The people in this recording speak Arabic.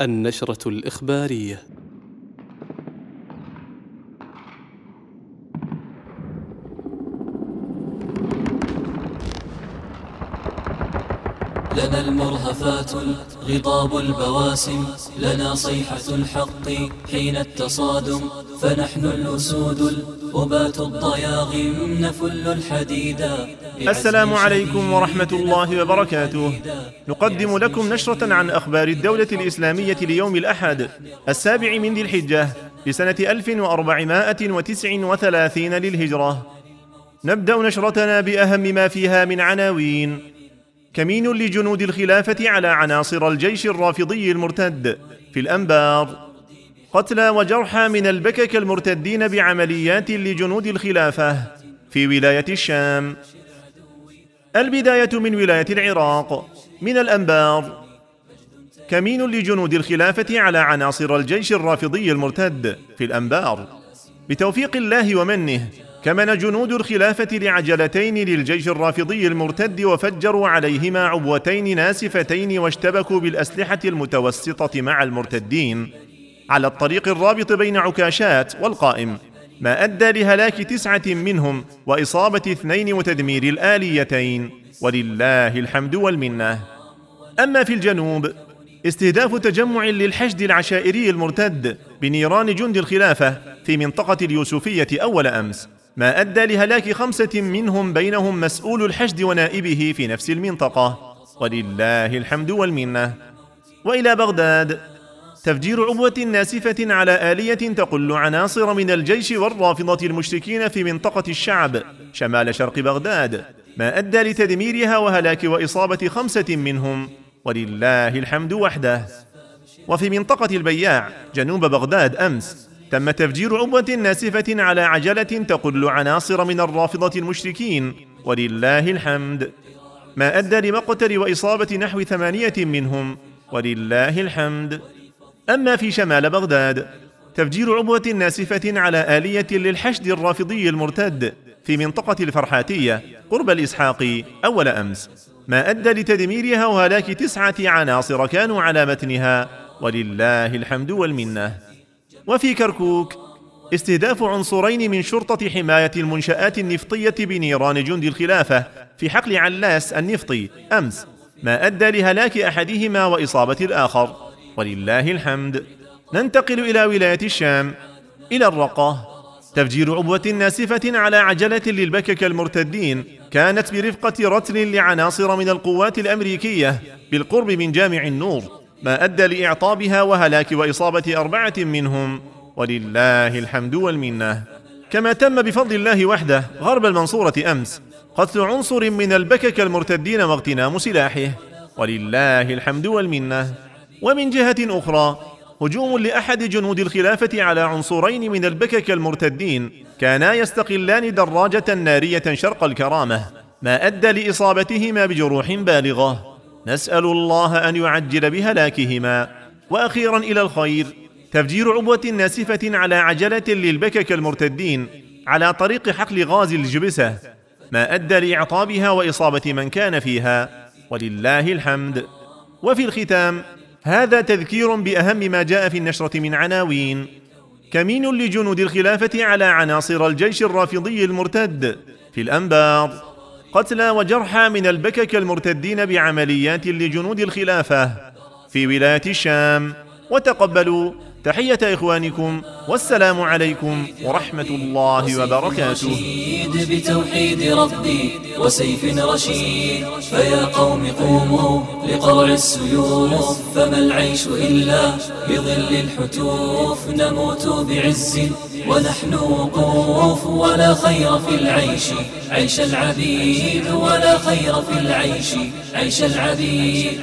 النشرة الإخبارية. لنا المرهفات غضاب البواسم لنا صيحة الحق حين التصادم فنحن الأسود الأبات الضياغم نفل الحديدا السلام عليكم ورحمة الله وبركاته. نقدم لكم نشرة عن أخبار الدولة الإسلامية ليوم الأحد السابع من ذي الحجة لسنة 1439 للهجرة. نبدأ نشرتنا بأهم ما فيها من عناوين. كمين لجنود الخلافة على عناصر الجيش الرافضي المرتد في الأنبار. قتلى وجرحى من البكك المرتدين بعمليات لجنود الخلافة في ولاية الشام. البداية من ولاية العراق. من الأنبار كمين لجنود الخلافة على عناصر الجيش الرافضي المرتد في الأنبار بتوفيق الله ومنه كمن جنود الخلافة لعجلتين للجيش الرافضي المرتد وفجروا عليهما عبوتين ناسفتين واشتبكوا بالأسلحة المتوسطة مع المرتدين. على الطريق الرابط بين عكاشات والقائم. ما أدى لهلاك تسعة منهم وإصابة اثنين وتدمير الآليتين ولله الحمد والمنة. أما في الجنوب استهداف تجمع للحشد العشائري المرتد بنيران جند الخلافة في منطقة اليوسفية أول أمس. ما أدى لهلاك خمسة منهم بينهم مسؤول الحشد ونائبه في نفس المنطقة. ولله الحمد والمنة. وإلى بغداد تفجير عبوة ناسفة على آلية تقل عناصر من الجيش والرافضة المشركين في منطقة الشعب شمال شرق بغداد ما أدى لتدميرها وهلاك وإصابة خمسة منهم ولله الحمد وحده. وفي منطقة البياع جنوب بغداد أمس تم تفجير عبوة ناسفة على عجلة تقل عناصر من الرافضة المشركين ولله الحمد. ما أدى لمقتل وإصابة نحو ثمانية منهم ولله الحمد. أما في شمال بغداد تفجير عبوة ناسفة على آلية للحشد الرافضي المرتد في منطقة الفرحاتية قرب الإسحاقي أول أمس. ما أدى لتدميرها وهلاك تسعة عناصر كانوا على متنها ولله الحمد والمنة. وفي كركوك استهداف عنصرين من شرطة حماية المنشآت النفطية بنيران جند الخلافة في حقل علاس النفطي أمس. ما أدى لهلاك أحدهما وإصابة الآخر. ولله الحمد. ننتقل إلى ولاية الشام إلى الرقة. تفجير عبوة ناسفة على عجلة للبكك المرتدين كانت برفقة رتل لعناصر من القوات الأمريكية بالقرب من جامع النور ما أدى لإعطابها وهلاك وإصابة أربعة منهم. ولله الحمد والمنة. كما تم بفضل الله وحده غرب المنصورة أمس قتل عنصر من البكك المرتدين واغتنام سلاحه. ولله الحمد والمنة. ومن جهة أخرى هجوم لأحد جنود الخلافة على عنصرين من البكك المرتدين كانا يستقلان دراجة نارية شرق الكرامة ما أدى لإصابتهما بجروح بالغة. نسأل الله أن يعجل بهلاكهما. وأخيرا إلى الخير تفجير عبوة ناسفة على عجلة للبكك المرتدين على طريق حقل غاز الجبسة ما أدى لإعطابها وإصابة من كان فيها. ولله الحمد. وفي الختام هذا تذكير بأهم ما جاء في النشرة من عناوين. كمين لجنود الخلافة على عناصر الجيش الرافضي المرتد في الانبار قتلى وجرحى من البكك المرتدين بعمليات لجنود الخلافة في ولاية الشام وتقبلوا تحية إخوانكم والسلام عليكم ورحمة الله وبركاته. بتوحيد ربي وسيف رشيد فيا قوم قوموا لقرع السيوف فما العيش إلا بظل الحتوف نموت بعز ونحن وقوف ولا خير في العيش عيش العبيد ولا خير في العيش عيش العبيد.